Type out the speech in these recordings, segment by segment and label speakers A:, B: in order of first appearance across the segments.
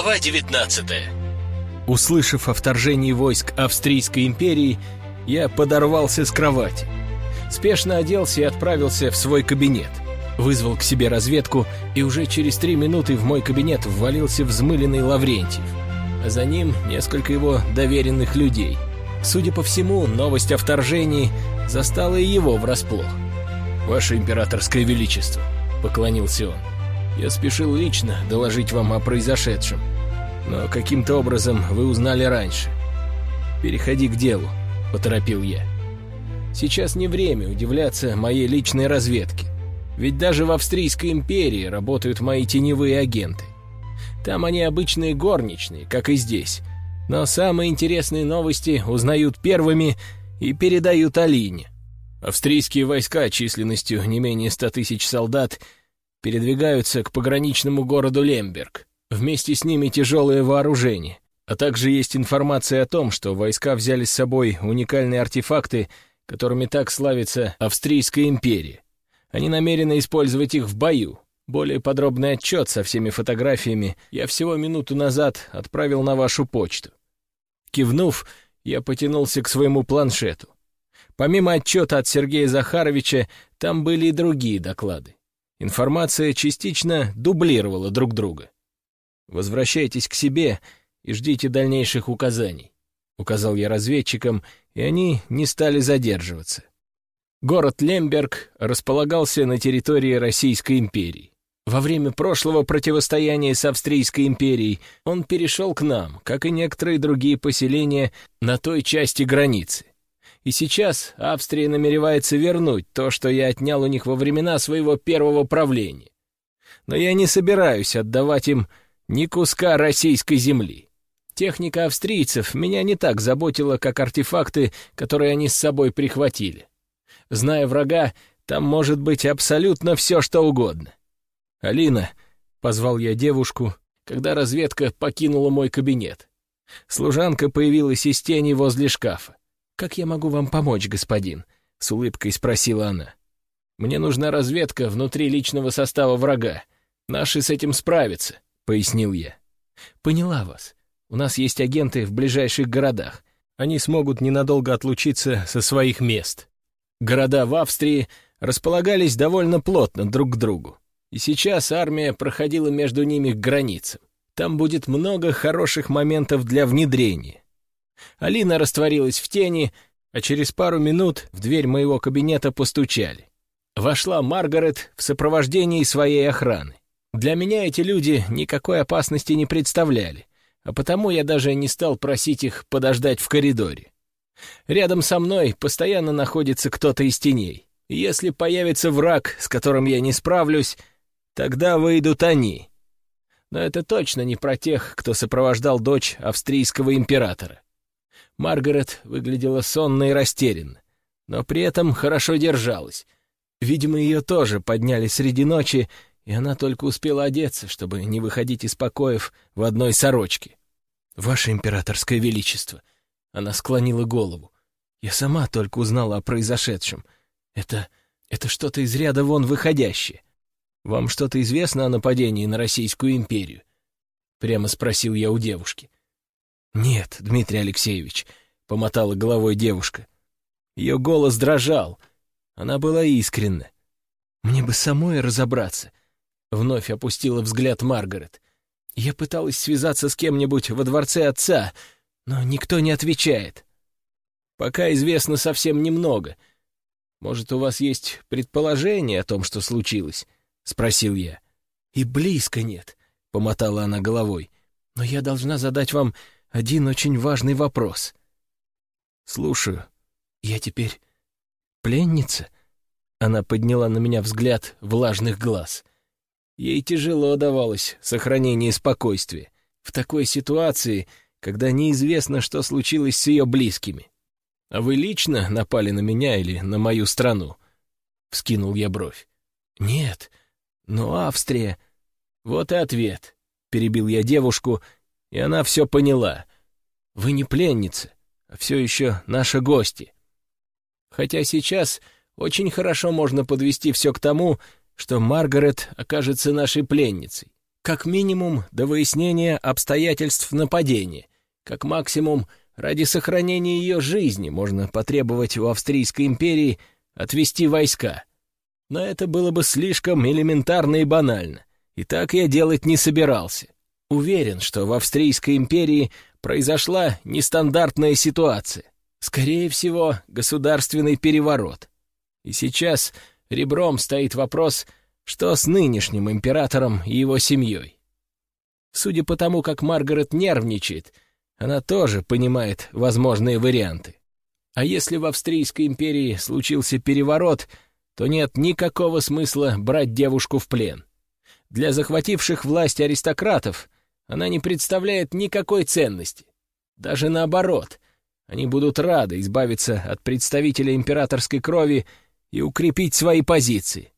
A: Глава 19
B: Услышав о вторжении войск Австрийской империи, я подорвался с кровати. Спешно оделся и отправился в свой кабинет. Вызвал к себе разведку, и уже через три минуты в мой кабинет ввалился взмыленный Лаврентьев. А за ним несколько его доверенных людей. Судя по всему, новость о вторжении застала и его врасплох. «Ваше императорское величество», — поклонился он, — «я спешил лично доложить вам о произошедшем, но каким-то образом вы узнали раньше. Переходи к делу», — поторопил я. «Сейчас не время удивляться моей личной разведке, ведь даже в Австрийской империи работают мои теневые агенты. Там они обычные горничные, как и здесь, но самые интересные новости узнают первыми и передают Алине. Австрийские войска численностью не менее ста тысяч солдат передвигаются к пограничному городу Лемберг. Вместе с ними тяжелое вооружение. А также есть информация о том, что войска взяли с собой уникальные артефакты, которыми так славится Австрийская империя. Они намерены использовать их в бою. Более подробный отчет со всеми фотографиями я всего минуту назад отправил на вашу почту. Кивнув, я потянулся к своему планшету. Помимо отчета от Сергея Захаровича, там были и другие доклады. Информация частично дублировала друг друга. «Возвращайтесь к себе и ждите дальнейших указаний», — указал я разведчикам, и они не стали задерживаться. Город Лемберг располагался на территории Российской империи. Во время прошлого противостояния с Австрийской империей он перешел к нам, как и некоторые другие поселения на той части границы. И сейчас Австрия намеревается вернуть то, что я отнял у них во времена своего первого правления. Но я не собираюсь отдавать им ни куска российской земли. Техника австрийцев меня не так заботила, как артефакты, которые они с собой прихватили. Зная врага, там может быть абсолютно все, что угодно. «Алина», — позвал я девушку, когда разведка покинула мой кабинет. Служанка появилась из тени возле шкафа. «Как я могу вам помочь, господин?» — с улыбкой спросила она. «Мне нужна разведка внутри личного состава врага. Наши с этим справятся», — пояснил я. «Поняла вас. У нас есть агенты в ближайших городах. Они смогут ненадолго отлучиться со своих мест». Города в Австрии располагались довольно плотно друг к другу. И сейчас армия проходила между ними к границам. Там будет много хороших моментов для внедрения. Алина растворилась в тени, а через пару минут в дверь моего кабинета постучали. Вошла Маргарет в сопровождении своей охраны. Для меня эти люди никакой опасности не представляли, а потому я даже не стал просить их подождать в коридоре. Рядом со мной постоянно находится кто-то из теней. Если появится враг, с которым я не справлюсь, Тогда выйдут они. Но это точно не про тех, кто сопровождал дочь австрийского императора. Маргарет выглядела сонно и растерянно, но при этом хорошо держалась. Видимо, ее тоже подняли среди ночи, и она только успела одеться, чтобы не выходить из покоев в одной сорочке. «Ваше императорское величество!» Она склонила голову. «Я сама только узнала о произошедшем. Это... это что-то из ряда вон выходящее. «Вам что-то известно о нападении на Российскую империю?» — прямо спросил я у девушки. «Нет, Дмитрий Алексеевич», — помотала головой девушка. Ее голос дрожал. Она была искренна. «Мне бы самой разобраться», — вновь опустила взгляд Маргарет. «Я пыталась связаться с кем-нибудь во дворце отца, но никто не отвечает. Пока известно совсем немного. Может, у вас есть предположение о том, что случилось?» — спросил я. «И близко нет», — помотала она головой. «Но я должна задать вам один очень важный вопрос». «Слушаю. Я теперь пленница?» Она подняла на меня взгляд влажных глаз. Ей тяжело давалось сохранение спокойствия. В такой ситуации, когда неизвестно, что случилось с ее близкими. «А вы лично напали на меня или на мою страну?» — вскинул я бровь. «Нет, но Австрия... Вот и ответ. Перебил я девушку, и она все поняла. Вы не пленница, а все еще наши гости. Хотя сейчас очень хорошо можно подвести все к тому, что Маргарет окажется нашей пленницей. Как минимум до выяснения обстоятельств нападения, как максимум ради сохранения ее жизни можно потребовать у Австрийской империи отвести войска. Но это было бы слишком элементарно и банально, и так я делать не собирался. Уверен, что в Австрийской империи произошла нестандартная ситуация. Скорее всего, государственный переворот. И сейчас ребром стоит вопрос, что с нынешним императором и его семьей. Судя по тому, как Маргарет нервничает, она тоже понимает возможные варианты. А если в Австрийской империи случился переворот, то нет никакого смысла брать девушку в плен. Для захвативших власть аристократов она не представляет никакой ценности. Даже наоборот, они будут рады избавиться от представителя императорской крови и укрепить свои позиции.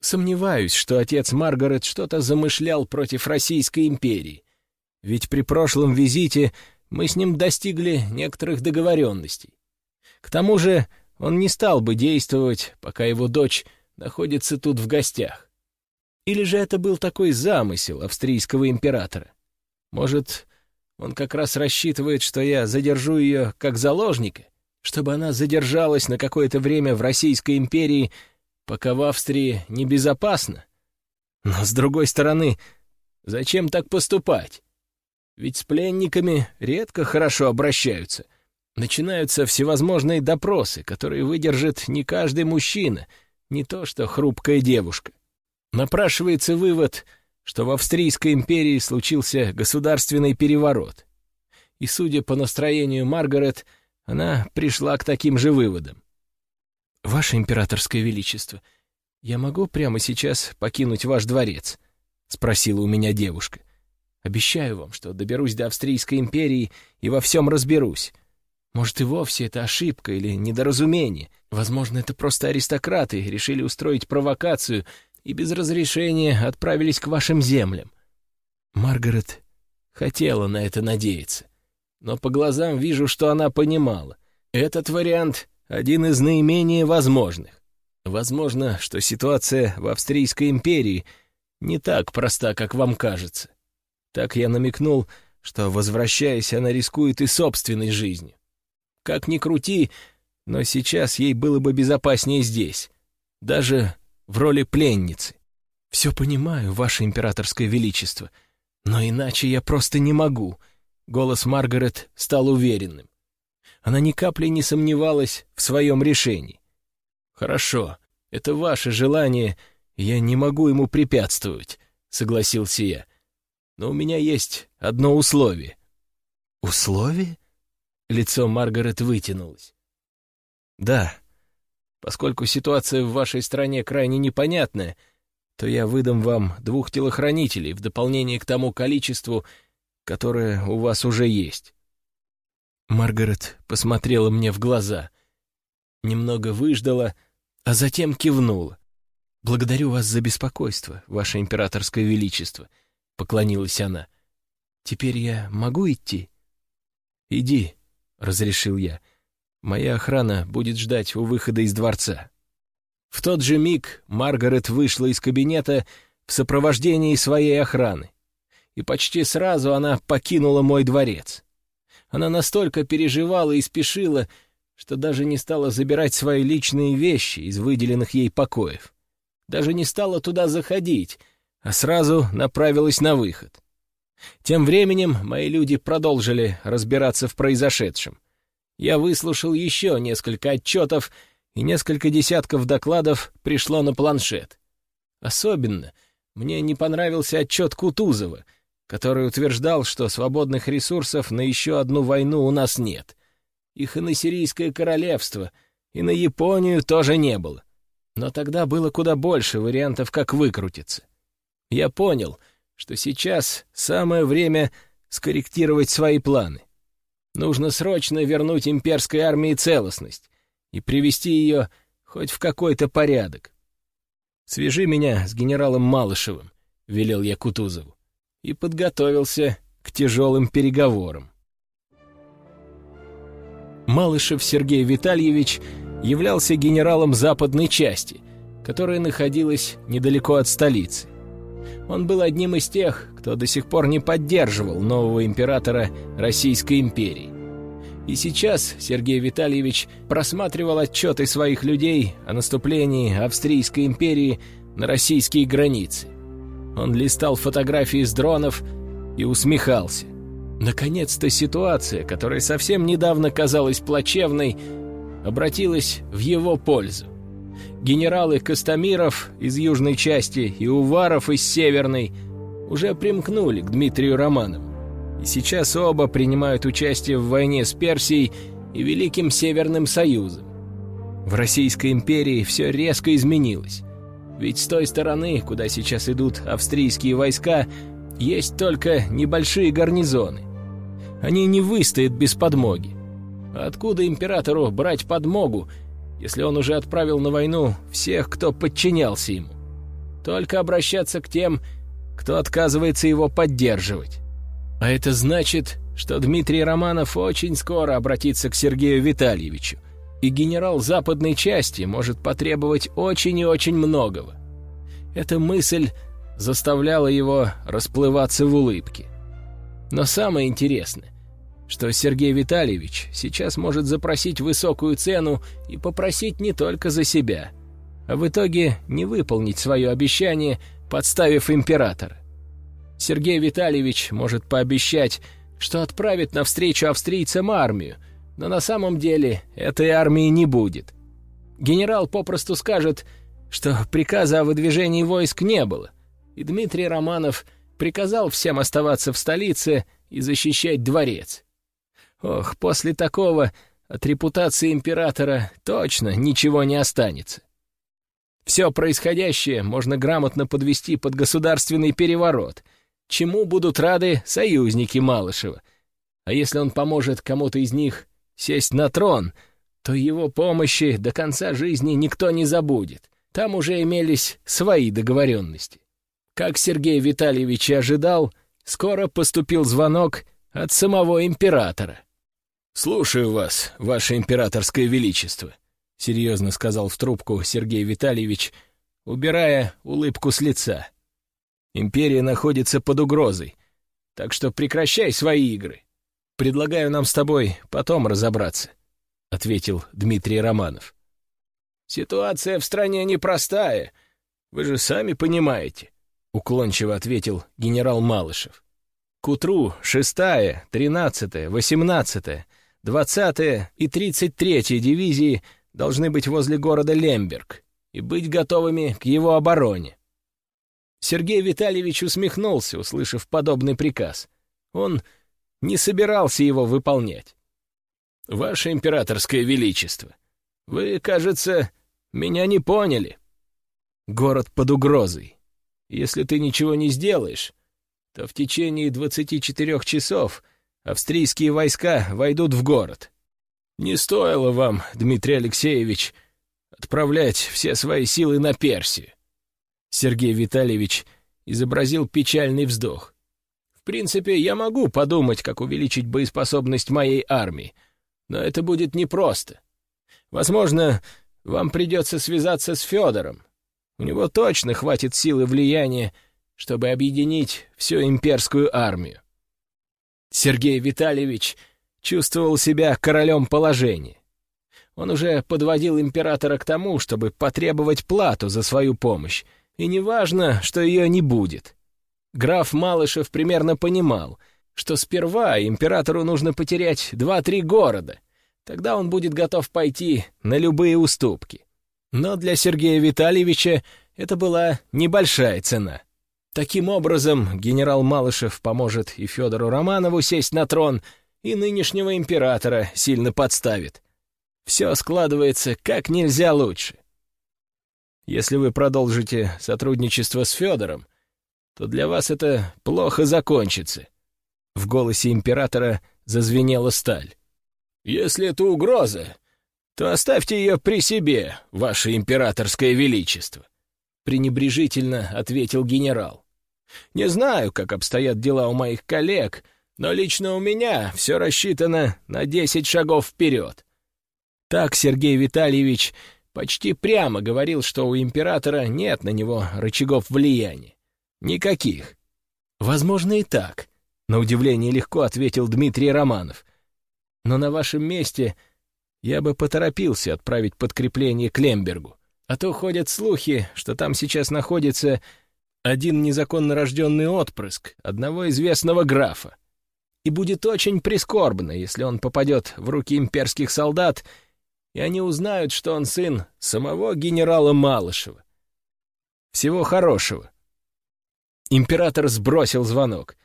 B: Сомневаюсь, что отец Маргарет что-то замышлял против Российской империи, ведь при прошлом визите мы с ним достигли некоторых договоренностей. К тому же он не стал бы действовать, пока его дочь находится тут в гостях. Или же это был такой замысел австрийского императора? Может, он как раз рассчитывает, что я задержу ее как заложника, чтобы она задержалась на какое-то время в Российской империи, пока в Австрии небезопасно? Но, с другой стороны, зачем так поступать? Ведь с пленниками редко хорошо обращаются. Начинаются всевозможные допросы, которые выдержит не каждый мужчина, не то что хрупкая девушка. Напрашивается вывод — что в Австрийской империи случился государственный переворот. И, судя по настроению Маргарет, она пришла к таким же выводам. «Ваше императорское величество, я могу прямо сейчас покинуть ваш дворец?» — спросила у меня девушка. «Обещаю вам, что доберусь до Австрийской империи и во всем разберусь. Может, и вовсе это ошибка или недоразумение. Возможно, это просто аристократы решили устроить провокацию и без разрешения отправились к вашим землям. Маргарет хотела на это надеяться, но по глазам вижу, что она понимала. Этот вариант — один из наименее возможных. Возможно, что ситуация в Австрийской империи не так проста, как вам кажется. Так я намекнул, что, возвращаясь, она рискует и собственной жизнью. Как ни крути, но сейчас ей было бы безопаснее здесь. Даже в роли пленницы. Все понимаю, ваше императорское величество, но иначе я просто не могу. Голос Маргарет стал уверенным. Она ни капли не сомневалась в своем решении. «Хорошо, это ваше желание, я не могу ему препятствовать», — согласился я. «Но у меня есть одно условие». «Условие?» Лицо Маргарет вытянулось. «Да, Поскольку ситуация в вашей стране крайне непонятная, то я выдам вам двух телохранителей в дополнение к тому количеству, которое у вас уже есть». Маргарет посмотрела мне в глаза, немного выждала, а затем кивнула. «Благодарю вас за беспокойство, ваше императорское величество», — поклонилась она. «Теперь я могу идти?» «Иди», — разрешил я. Моя охрана будет ждать у выхода из дворца. В тот же миг Маргарет вышла из кабинета в сопровождении своей охраны. И почти сразу она покинула мой дворец. Она настолько переживала и спешила, что даже не стала забирать свои личные вещи из выделенных ей покоев. Даже не стала туда заходить, а сразу направилась на выход. Тем временем мои люди продолжили разбираться в произошедшем. Я выслушал еще несколько отчетов, и несколько десятков докладов пришло на планшет. Особенно мне не понравился отчет Кутузова, который утверждал, что свободных ресурсов на еще одну войну у нас нет. Их и на Сирийское королевство, и на Японию тоже не было. Но тогда было куда больше вариантов, как выкрутиться. Я понял, что сейчас самое время скорректировать свои планы. Нужно срочно вернуть имперской армии целостность и привести ее хоть в какой-то порядок. «Свяжи меня с генералом Малышевым», — велел я Кутузову, и подготовился к тяжелым переговорам. Малышев Сергей Витальевич являлся генералом западной части, которая находилась недалеко от столицы. Он был одним из тех, кто до сих пор не поддерживал нового императора Российской империи. И сейчас Сергей Витальевич просматривал отчеты своих людей о наступлении Австрийской империи на российские границы. Он листал фотографии с дронов и усмехался. Наконец-то ситуация, которая совсем недавно казалась плачевной, обратилась в его пользу. Генералы Костомиров из южной части и Уваров из северной уже примкнули к Дмитрию Романову. И сейчас оба принимают участие в войне с Персией и Великим Северным Союзом. В Российской империи все резко изменилось. Ведь с той стороны, куда сейчас идут австрийские войска, есть только небольшие гарнизоны. Они не выстоят без подмоги. Откуда императору брать подмогу, если он уже отправил на войну всех, кто подчинялся ему? Только обращаться к тем, кто отказывается его поддерживать. А это значит, что Дмитрий Романов очень скоро обратится к Сергею Витальевичу, и генерал западной части может потребовать очень и очень многого. Эта мысль заставляла его расплываться в улыбке. Но самое интересное, что Сергей Витальевич сейчас может запросить высокую цену и попросить не только за себя, а в итоге не выполнить свое обещание, подставив императора. Сергей Витальевич может пообещать, что отправит навстречу австрийцам армию, но на самом деле этой армии не будет. Генерал попросту скажет, что приказа о выдвижении войск не было, и Дмитрий Романов приказал всем оставаться в столице и защищать дворец. Ох, после такого от репутации императора точно ничего не останется. Все происходящее можно грамотно подвести под государственный переворот, чему будут рады союзники Малышева. А если он поможет кому-то из них сесть на трон, то его помощи до конца жизни никто не забудет. Там уже имелись свои договоренности. Как Сергей Витальевич и ожидал, скоро поступил звонок от самого императора. «Слушаю вас, ваше императорское величество», — серьезно сказал в трубку Сергей Витальевич, убирая улыбку с лица. «Империя находится под угрозой, так что прекращай свои игры. Предлагаю нам с тобой потом разобраться», — ответил Дмитрий Романов. «Ситуация в стране непростая, вы же сами понимаете», — уклончиво ответил генерал Малышев. «К утру шестая, тринадцатая, восемнадцатая — 20-я и 33-я дивизии должны быть возле города Лемберг и быть готовыми к его обороне. Сергей Витальевич усмехнулся, услышав подобный приказ. Он не собирался его выполнять. «Ваше императорское величество, вы, кажется, меня не поняли. Город под угрозой. Если ты ничего не сделаешь, то в течение 24 часов — австрийские войска войдут в город. Не стоило вам, Дмитрий Алексеевич, отправлять все свои силы на Персию. Сергей Витальевич изобразил печальный вздох. В принципе, я могу подумать, как увеличить боеспособность моей армии, но это будет непросто. Возможно, вам придется связаться с Федором. У него точно хватит силы влияния, чтобы объединить всю имперскую армию. Сергей Витальевич чувствовал себя королем положения. Он уже подводил императора к тому, чтобы потребовать плату за свою помощь, и неважно, что ее не будет. Граф Малышев примерно понимал, что сперва императору нужно потерять два-три города, тогда он будет готов пойти на любые уступки. Но для Сергея Витальевича это была небольшая цена — Таким образом, генерал Малышев поможет и Федору Романову сесть на трон, и нынешнего императора сильно подставит. Все складывается как нельзя лучше. Если вы продолжите сотрудничество с Федором, то для вас это плохо закончится. В голосе императора зазвенела сталь. Если это угроза, то оставьте ее при себе, ваше императорское величество, пренебрежительно ответил генерал. Не знаю, как обстоят дела у моих коллег, но лично у меня все рассчитано на десять шагов вперед. Так Сергей Витальевич почти прямо говорил, что у императора нет на него рычагов влияния. Никаких. Возможно, и так, на удивление легко ответил Дмитрий Романов. Но на вашем месте я бы поторопился отправить подкрепление к Лембергу. А то ходят слухи, что там сейчас находится один незаконно рожденный отпрыск одного известного графа. И будет очень прискорбно, если он попадет в руки имперских солдат, и они узнают, что он сын самого генерала Малышева. Всего хорошего. Император сбросил звонок,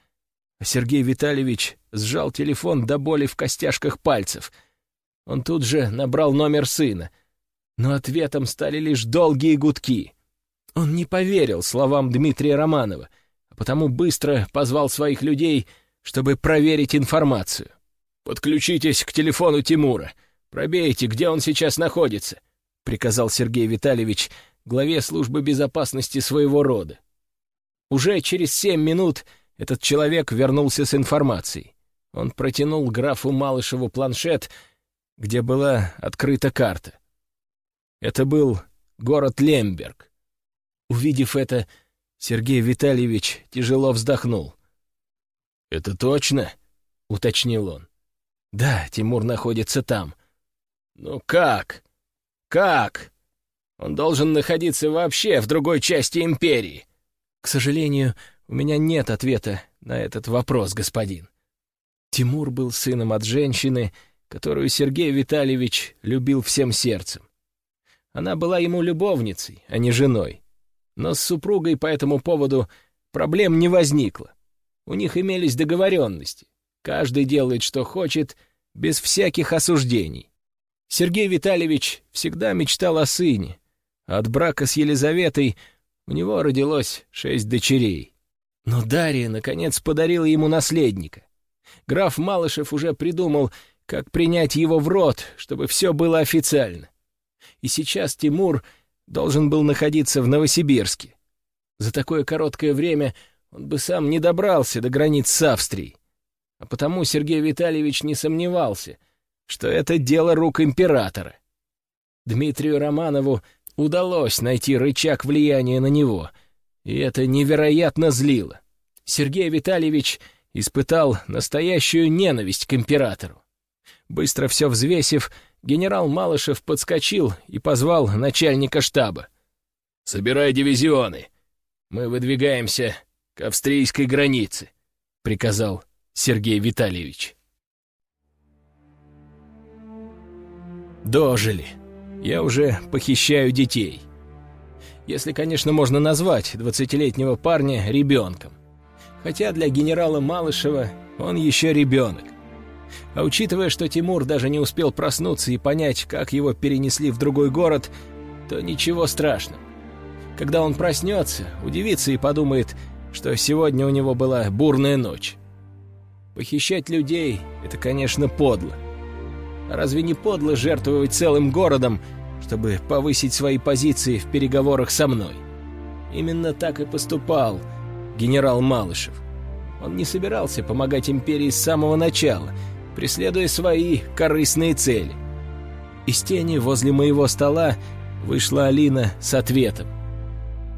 B: Сергей Витальевич сжал телефон до боли в костяшках пальцев. Он тут же набрал номер сына, но ответом стали лишь долгие гудки. Он не поверил словам Дмитрия Романова, а потому быстро позвал своих людей — чтобы проверить информацию. «Подключитесь к телефону Тимура. Пробейте, где он сейчас находится», — приказал Сергей Витальевич главе службы безопасности своего рода. Уже через семь минут этот человек вернулся с информацией. Он протянул графу Малышеву планшет, где была открыта карта. Это был город Лемберг. Увидев это, Сергей Витальевич тяжело вздохнул. «Это точно?» — уточнил он. «Да, Тимур находится там». «Ну как? Как? Он должен находиться вообще в другой части империи». «К сожалению, у меня нет ответа на этот вопрос, господин». Тимур был сыном от женщины, которую Сергей Витальевич любил всем сердцем. Она была ему любовницей, а не женой. Но с супругой по этому поводу проблем не возникло. У них имелись договоренности. Каждый делает, что хочет, без всяких осуждений. Сергей Витальевич всегда мечтал о сыне. от брака с Елизаветой у него родилось шесть дочерей. Но Дарья, наконец, подарила ему наследника. Граф Малышев уже придумал, как принять его в рот, чтобы все было официально. И сейчас Тимур должен был находиться в Новосибирске. За такое короткое время он бы сам не добрался до границ с Австрией. А потому Сергей Витальевич не сомневался, что это дело рук императора. Дмитрию Романову удалось найти рычаг влияния на него, и это невероятно злило. Сергей Витальевич испытал настоящую ненависть к императору. Быстро все взвесив, генерал Малышев подскочил и позвал начальника штаба. «Собирай дивизионы. Мы выдвигаемся к австрийской границе», — приказал Сергей Витальевич. Дожили. Я уже похищаю детей. Если, конечно, можно назвать двадцатилетнего парня ребенком. Хотя для генерала Малышева он еще ребенок. А учитывая, что Тимур даже не успел проснуться и понять, как его перенесли в другой город, то ничего страшного. Когда он проснется, удивится и подумает, что сегодня у него была бурная ночь. Похищать людей — это, конечно, подло. Разве не подло жертвовать целым городом, чтобы повысить свои позиции в переговорах со мной? Именно так и поступал генерал Малышев. Он не собирался помогать империи с самого начала, преследуя свои корыстные цели. Из тени возле моего стола вышла Алина с ответом.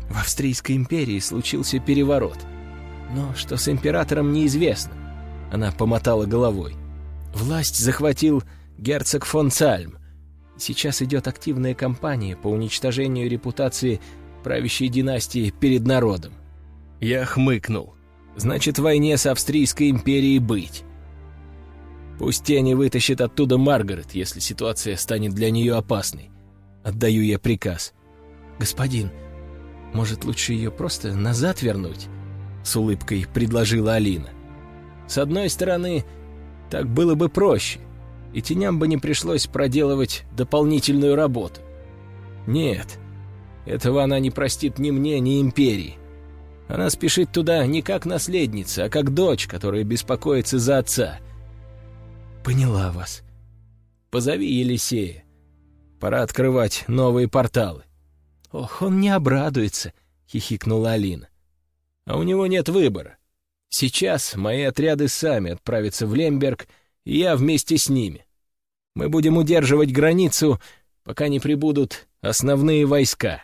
B: В Австрийской империи случился переворот. Но что с императором неизвестно. Она помотала головой. Власть захватил герцог фон Цальм. Сейчас идет активная кампания по уничтожению репутации правящей династии перед народом. Я хмыкнул. Значит, войне с Австрийской империей быть. Пусть тени вытащит оттуда Маргарет, если ситуация станет для нее опасной. Отдаю я приказ. «Господин, может, лучше ее просто назад вернуть?» — с улыбкой предложила Алина. «С одной стороны, так было бы проще, и теням бы не пришлось проделывать дополнительную работу. Нет, этого она не простит ни мне, ни империи. Она спешит туда не как наследница, а как дочь, которая беспокоится за отца. Поняла вас. Позови Елисея. Пора открывать новые порталы. «Ох, он не обрадуется», — хихикнула Алина. «А у него нет выбора. Сейчас мои отряды сами отправятся в Лемберг, и я вместе с ними. Мы будем удерживать границу, пока не прибудут основные войска».